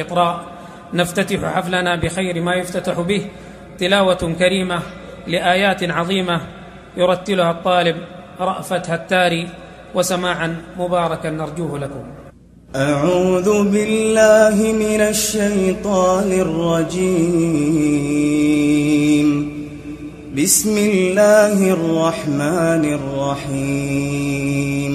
إطراء نفتتح حفلنا بخير ما يفتتح به. تلاوة كريمة لآيات عظيمة يرتلها الطالب رأفت هتاري وسماعا مباركا نرجوه لكم. أعوذ بالله من الشيطان الرجيم. بسم الله الرحمن الرحيم.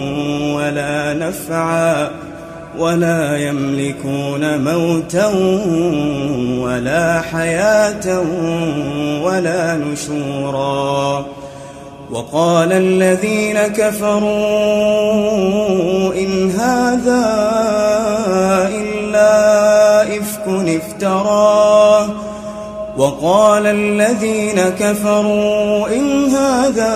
ولا نفعا ولا يملكون موتا ولا حياة ولا نشورا. وقال الذين كفروا إن هذا إلا إفك افتراه وقال الذين كفروا إن هذا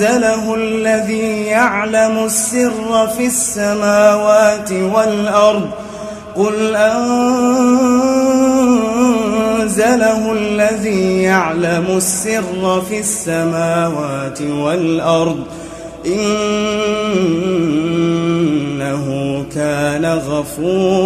أنزله الذي يعلم السر في السماوات والأرض. قل أنزله الذي يعلم السر في السماوات والأرض. إنه كان غفورا